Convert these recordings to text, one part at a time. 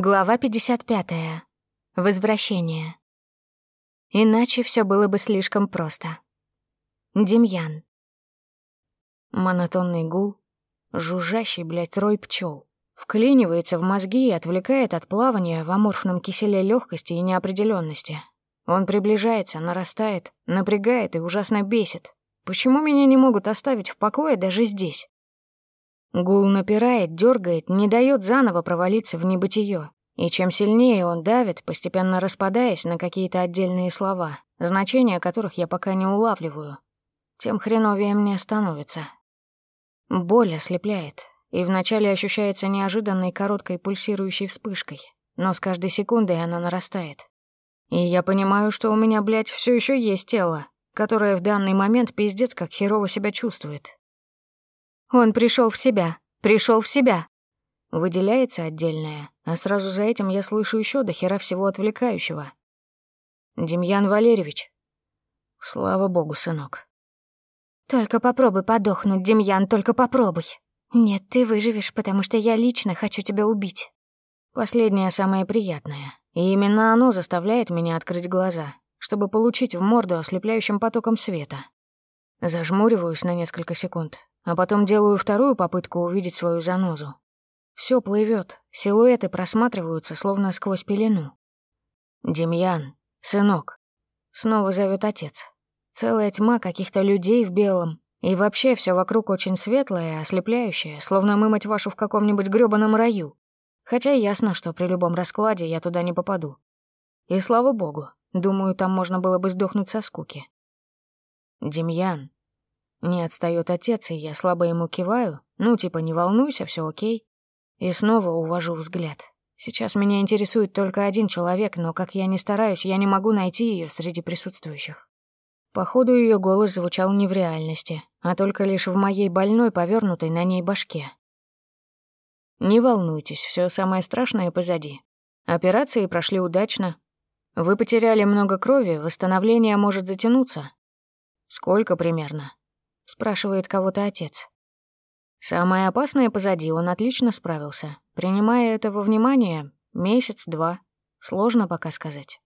Глава 55. Возвращение. Иначе все было бы слишком просто. Демьян. Монотонный гул, жужжащий, блядь, рой пчел, вклинивается в мозги и отвлекает от плавания в аморфном киселе легкости и неопределенности. Он приближается, нарастает, напрягает и ужасно бесит. Почему меня не могут оставить в покое даже здесь? Гул напирает, дергает, не дает заново провалиться в небытие. И чем сильнее он давит, постепенно распадаясь на какие-то отдельные слова, значения которых я пока не улавливаю, тем хреновее мне становится. Боль ослепляет, и вначале ощущается неожиданной короткой пульсирующей вспышкой, но с каждой секундой она нарастает. И я понимаю, что у меня, блядь, все еще есть тело, которое в данный момент пиздец как херово себя чувствует. Он пришел в себя, пришел в себя. Выделяется отдельное, а сразу за этим я слышу еще до хера всего отвлекающего. Демьян Валерьевич. Слава богу, сынок. Только попробуй подохнуть, Демьян, только попробуй. Нет, ты выживешь, потому что я лично хочу тебя убить. Последнее самое приятное. И именно оно заставляет меня открыть глаза, чтобы получить в морду ослепляющим потоком света. Зажмуриваюсь на несколько секунд, а потом делаю вторую попытку увидеть свою занозу. Все плывет, силуэты просматриваются, словно сквозь пелену. «Демьян, сынок», — снова зовет отец. Целая тьма каких-то людей в белом, и вообще все вокруг очень светлое ослепляющее, словно мы, мать вашу, в каком-нибудь грёбаном раю. Хотя ясно, что при любом раскладе я туда не попаду. И слава богу, думаю, там можно было бы сдохнуть со скуки. «Демьян», не отстаёт отец, и я слабо ему киваю. Ну, типа, не волнуйся, все окей. И снова увожу взгляд. Сейчас меня интересует только один человек, но как я не стараюсь, я не могу найти ее среди присутствующих. Походу, ее голос звучал не в реальности, а только лишь в моей больной, повернутой на ней башке. Не волнуйтесь, все самое страшное позади. Операции прошли удачно. Вы потеряли много крови, восстановление может затянуться. Сколько примерно? спрашивает кого-то отец. Самое опасное позади, он отлично справился. Принимая это во внимание, месяц-два. Сложно пока сказать.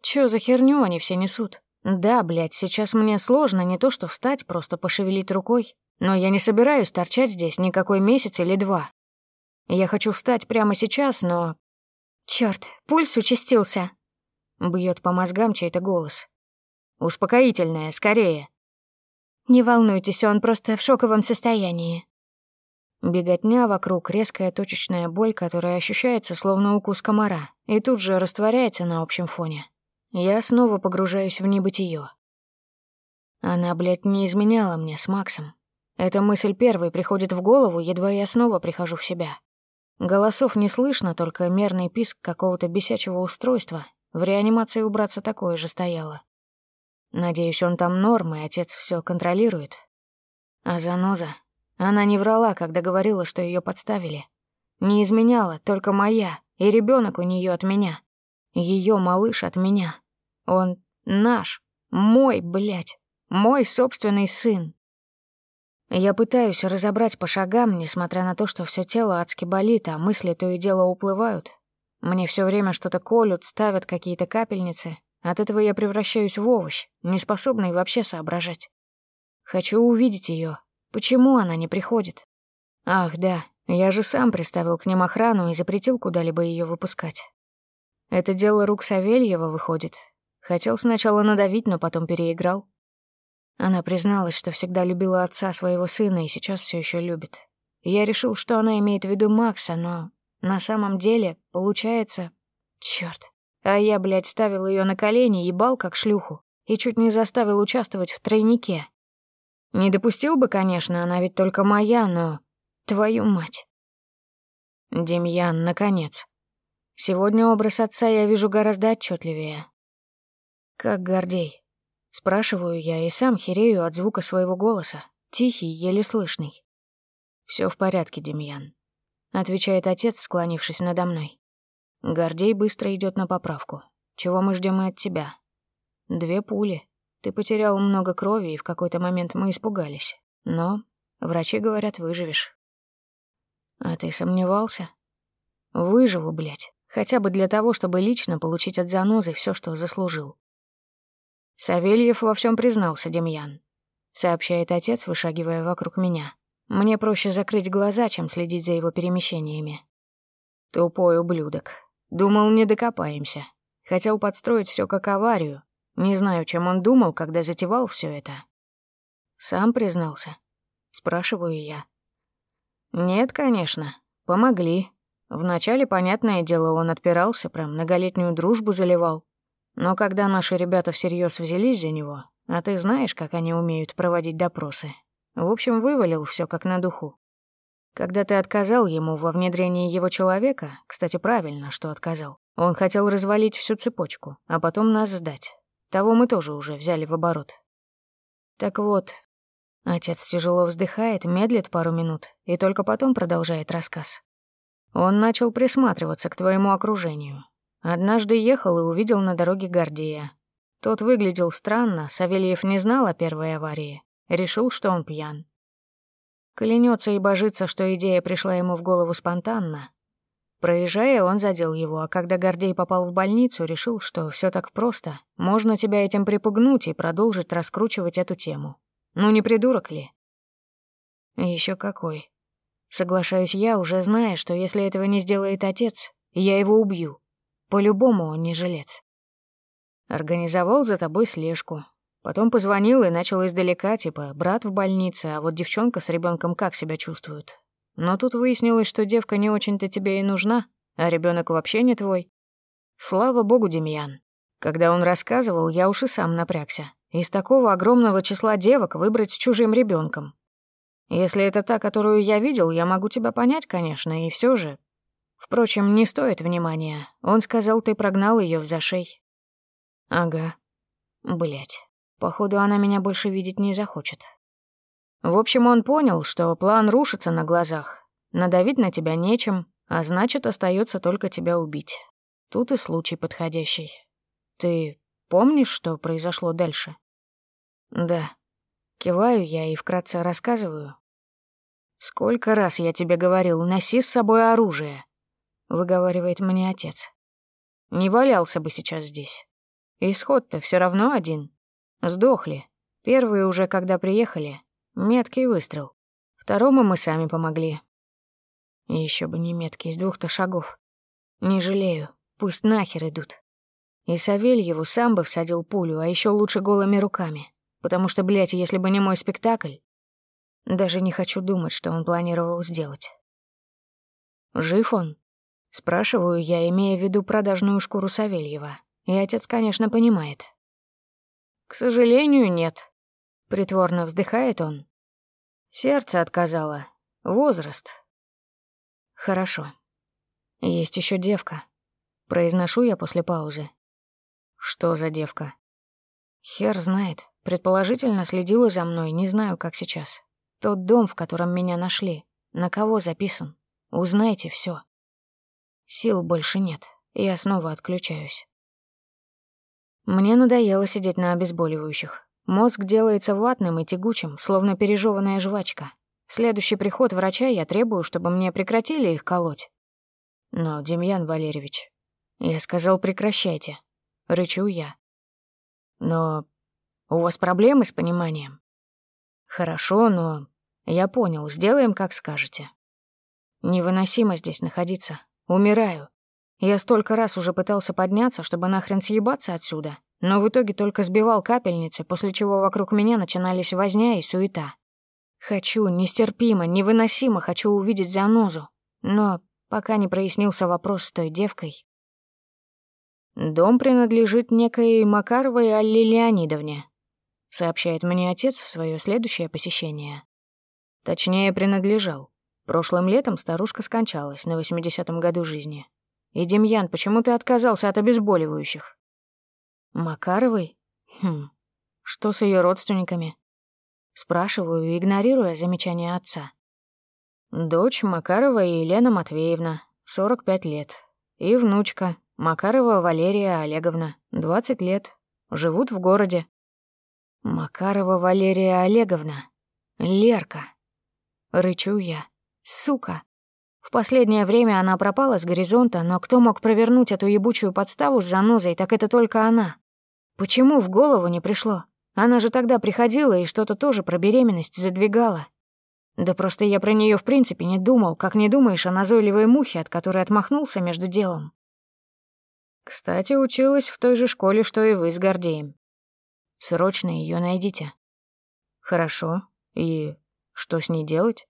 Чё за херню они все несут? Да, блядь, сейчас мне сложно не то что встать, просто пошевелить рукой. Но я не собираюсь торчать здесь никакой месяц или два. Я хочу встать прямо сейчас, но... Чёрт, пульс участился. Бьет по мозгам чей-то голос. Успокоительное, скорее. Не волнуйтесь, он просто в шоковом состоянии. Беготня вокруг, резкая точечная боль, которая ощущается словно укус комара, и тут же растворяется на общем фоне. Я снова погружаюсь в небытие. Она, блядь, не изменяла мне с Максом. Эта мысль первой приходит в голову, едва я снова прихожу в себя. Голосов не слышно, только мерный писк какого-то бесячего устройства. В реанимации убраться такое же стояло. Надеюсь, он там норм, и отец все контролирует. А заноза? Она не врала, когда говорила, что ее подставили. Не изменяла, только моя, и ребенок у нее от меня. Ее малыш от меня. Он наш, мой, блядь, мой собственный сын. Я пытаюсь разобрать по шагам, несмотря на то, что все тело адски болит, а мысли то и дело уплывают. Мне все время что-то колют, ставят какие-то капельницы, от этого я превращаюсь в овощ, неспособный вообще соображать. Хочу увидеть ее. Почему она не приходит? Ах, да, я же сам приставил к ним охрану и запретил куда-либо ее выпускать. Это дело рук Савельева выходит. Хотел сначала надавить, но потом переиграл. Она призналась, что всегда любила отца своего сына и сейчас все еще любит. Я решил, что она имеет в виду Макса, но на самом деле, получается... Чёрт, а я, блядь, ставил ее на колени, ебал как шлюху, и чуть не заставил участвовать в тройнике. Не допустил бы, конечно, она ведь только моя, но... Твою мать. Демьян, наконец. Сегодня образ отца я вижу гораздо отчетливее. Как Гордей. Спрашиваю я и сам херею от звука своего голоса, тихий, еле слышный. Все в порядке, Демьян», — отвечает отец, склонившись надо мной. Гордей быстро идет на поправку. Чего мы ждем и от тебя? Две пули. Ты потерял много крови, и в какой-то момент мы испугались. Но врачи говорят, выживешь. А ты сомневался? Выживу, блядь, хотя бы для того, чтобы лично получить от занозы все, что заслужил. Савельев во всем признался, Демьян. Сообщает отец, вышагивая вокруг меня. Мне проще закрыть глаза, чем следить за его перемещениями. Тупой ублюдок. Думал, не докопаемся. Хотел подстроить все как аварию. Не знаю, чем он думал, когда затевал все это. Сам признался. Спрашиваю я. Нет, конечно. Помогли. Вначале, понятное дело, он отпирался, прям многолетнюю дружбу заливал. Но когда наши ребята всерьез взялись за него, а ты знаешь, как они умеют проводить допросы, в общем, вывалил все как на духу. Когда ты отказал ему во внедрении его человека, кстати, правильно, что отказал, он хотел развалить всю цепочку, а потом нас сдать. Того мы тоже уже взяли в оборот. Так вот, отец тяжело вздыхает, медлит пару минут и только потом продолжает рассказ. Он начал присматриваться к твоему окружению. Однажды ехал и увидел на дороге Гордея. Тот выглядел странно, Савельев не знал о первой аварии. Решил, что он пьян. Клянется и божится, что идея пришла ему в голову спонтанно. Проезжая, он задел его, а когда Гордей попал в больницу, решил, что все так просто. Можно тебя этим припугнуть и продолжить раскручивать эту тему. Ну не придурок ли? Еще какой. Соглашаюсь я, уже зная, что если этого не сделает отец, я его убью. По-любому он не жилец. Организовал за тобой слежку, Потом позвонил и начал издалека, типа, брат в больнице, а вот девчонка с ребенком как себя чувствует. Но тут выяснилось, что девка не очень-то тебе и нужна, а ребенок вообще не твой. Слава богу, Демьян. Когда он рассказывал, я уж и сам напрягся. Из такого огромного числа девок выбрать с чужим ребенком. Если это та, которую я видел, я могу тебя понять, конечно, и все же. Впрочем, не стоит внимания. Он сказал, ты прогнал ее в зашей. Ага. Блять. Походу, она меня больше видеть не захочет. В общем, он понял, что план рушится на глазах. Надавить на тебя нечем, а значит, остается только тебя убить. Тут и случай подходящий. Ты помнишь, что произошло дальше? Да. Киваю я и вкратце рассказываю. «Сколько раз я тебе говорил, носи с собой оружие», — выговаривает мне отец. «Не валялся бы сейчас здесь. Исход-то все равно один. Сдохли. Первые уже, когда приехали. Меткий выстрел. Второму мы сами помогли. Еще бы не меткий, из двух-то шагов. Не жалею, пусть нахер идут. И Савельеву сам бы всадил пулю, а еще лучше голыми руками. Потому что, блядь, если бы не мой спектакль... Даже не хочу думать, что он планировал сделать. Жив он? Спрашиваю я, имея в виду продажную шкуру Савельева. И отец, конечно, понимает. «К сожалению, нет», — притворно вздыхает он. «Сердце отказало. Возраст». «Хорошо. Есть еще девка», — произношу я после паузы. «Что за девка?» «Хер знает. Предположительно, следила за мной, не знаю, как сейчас. Тот дом, в котором меня нашли. На кого записан? Узнайте все. Сил больше нет, я снова отключаюсь. Мне надоело сидеть на обезболивающих. Мозг делается ватным и тягучим, словно пережеванная жвачка. В следующий приход врача я требую, чтобы мне прекратили их колоть. Но, Демьян Валерьевич, я сказал, прекращайте. Рычу я. Но у вас проблемы с пониманием? Хорошо, но я понял, сделаем, как скажете. Невыносимо здесь находиться. Умираю. Я столько раз уже пытался подняться, чтобы нахрен съебаться отсюда, но в итоге только сбивал капельницы, после чего вокруг меня начинались возня и суета. Хочу, нестерпимо, невыносимо хочу увидеть занозу, но пока не прояснился вопрос с той девкой. «Дом принадлежит некой Макаровой Алле Леонидовне», сообщает мне отец в свое следующее посещение. Точнее, принадлежал. Прошлым летом старушка скончалась на 80-м году жизни. И, Демьян, почему ты отказался от обезболивающих? Макаровой? Хм, что с ее родственниками? Спрашиваю, игнорируя замечание отца. Дочь Макарова Елена Матвеевна, 45 лет. И внучка Макарова Валерия Олеговна, 20 лет. Живут в городе. Макарова Валерия Олеговна. Лерка. Рычу я. Сука. В последнее время она пропала с горизонта, но кто мог провернуть эту ебучую подставу с занозой, так это только она. Почему в голову не пришло? Она же тогда приходила и что-то тоже про беременность задвигала. Да просто я про нее в принципе не думал, как не думаешь о назойливой мухе, от которой отмахнулся между делом. Кстати, училась в той же школе, что и вы с Гордеем. Срочно ее найдите. Хорошо. И что с ней делать?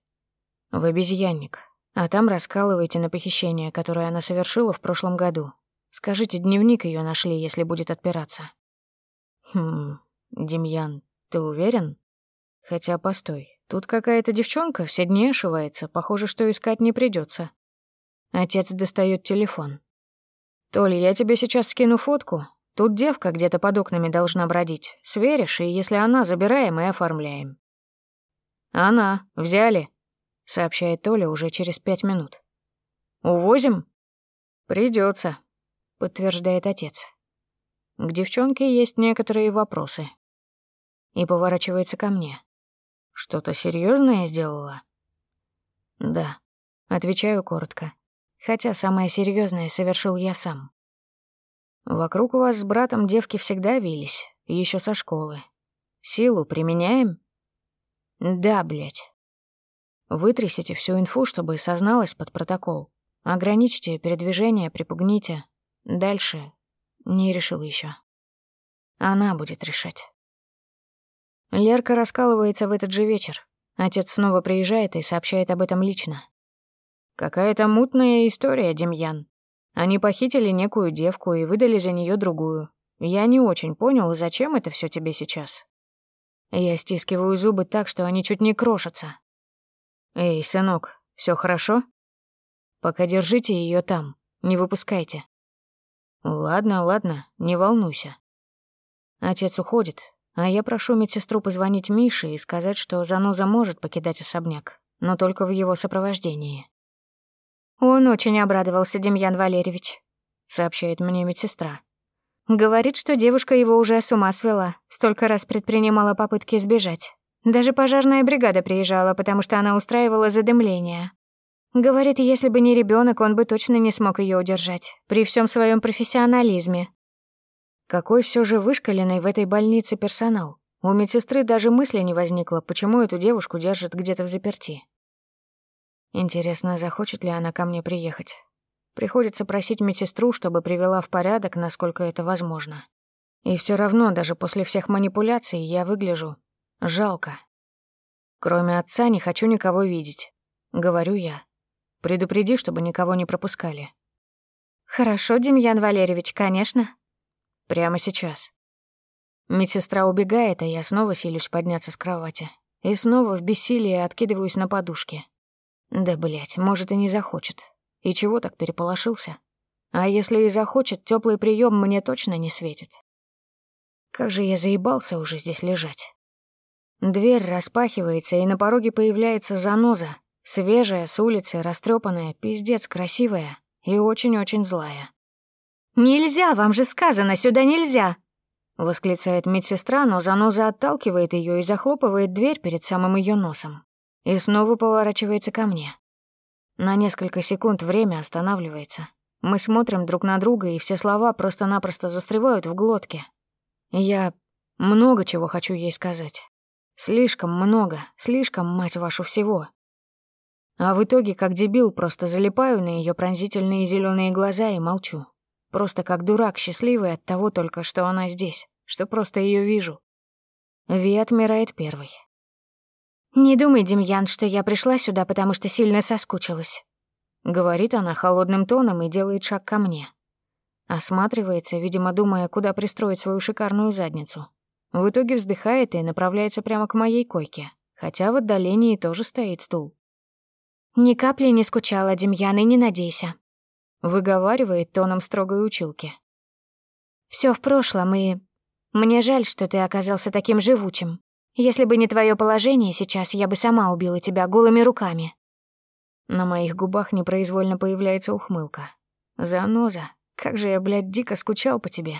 В обезьянник. А там раскалывайте на похищение, которое она совершила в прошлом году. Скажите, дневник ее нашли, если будет отпираться. Хм, Демьян, ты уверен? Хотя, постой, тут какая-то девчонка все дни ошивается, похоже, что искать не придется. Отец достает телефон. «Толь, я тебе сейчас скину фотку. Тут девка где-то под окнами должна бродить. Сверишь, и если она, забираем и оформляем». «Она, взяли», — сообщает Толя уже через пять минут. «Увозим?» Придется, подтверждает отец. К девчонке есть некоторые вопросы. И поворачивается ко мне. Что-то серьезное сделала? Да, отвечаю коротко. Хотя самое серьезное совершил я сам. Вокруг у вас с братом девки всегда вились, еще со школы. Силу применяем? Да, блядь. Вытрясите всю инфу, чтобы созналась под протокол. Ограничьте передвижение, припугните. Дальше не решил еще. Она будет решать. Лерка раскалывается в этот же вечер. Отец снова приезжает и сообщает об этом лично. Какая-то мутная история, Демьян. Они похитили некую девку и выдали за нее другую. Я не очень понял, зачем это все тебе сейчас. Я стискиваю зубы так, что они чуть не крошатся. Эй, сынок, все хорошо? Пока держите ее там, не выпускайте. Ладно, ладно, не волнуйся. Отец уходит, а я прошу медсестру позвонить Мише и сказать, что заноза может покидать особняк, но только в его сопровождении. «Он очень обрадовался, Демьян Валерьевич», — сообщает мне медсестра. Говорит, что девушка его уже с ума свела, столько раз предпринимала попытки сбежать. Даже пожарная бригада приезжала, потому что она устраивала задымление. Говорит, если бы не ребенок, он бы точно не смог ее удержать, при всем своем профессионализме. Какой все же вышкаленный в этой больнице персонал. У медсестры даже мысли не возникло, почему эту девушку держат где-то в заперти. Интересно, захочет ли она ко мне приехать. Приходится просить медсестру, чтобы привела в порядок, насколько это возможно. И все равно, даже после всех манипуляций, я выгляжу жалко. Кроме отца не хочу никого видеть, говорю я. Предупреди, чтобы никого не пропускали. Хорошо, Демьян Валерьевич, конечно. Прямо сейчас. Медсестра убегает, а я снова силюсь подняться с кровати. И снова в бессилии откидываюсь на подушке. Да, блять, может, и не захочет. И чего так переполошился? А если и захочет, теплый прием мне точно не светит. Как же я заебался уже здесь лежать. Дверь распахивается, и на пороге появляется заноза. Свежая, с улицы, растрепанная, пиздец красивая и очень-очень злая. «Нельзя, вам же сказано, сюда нельзя!» Восклицает медсестра, но заноза отталкивает ее и захлопывает дверь перед самым ее носом. И снова поворачивается ко мне. На несколько секунд время останавливается. Мы смотрим друг на друга, и все слова просто-напросто застревают в глотке. Я много чего хочу ей сказать. Слишком много, слишком, мать вашу, всего. А в итоге, как дебил, просто залипаю на ее пронзительные зеленые глаза и молчу. Просто как дурак, счастливый от того только, что она здесь, что просто ее вижу. Ви отмирает первой. «Не думай, Демьян, что я пришла сюда, потому что сильно соскучилась», — говорит она холодным тоном и делает шаг ко мне. Осматривается, видимо, думая, куда пристроить свою шикарную задницу. В итоге вздыхает и направляется прямо к моей койке, хотя в отдалении тоже стоит стул. «Ни капли не скучала, Демьян, и не надейся выговаривает тоном строгой училки. Все в прошлом, и мне жаль, что ты оказался таким живучим. Если бы не твое положение сейчас, я бы сама убила тебя голыми руками. На моих губах непроизвольно появляется ухмылка. Заноза, как же я, блядь, дико скучал по тебе.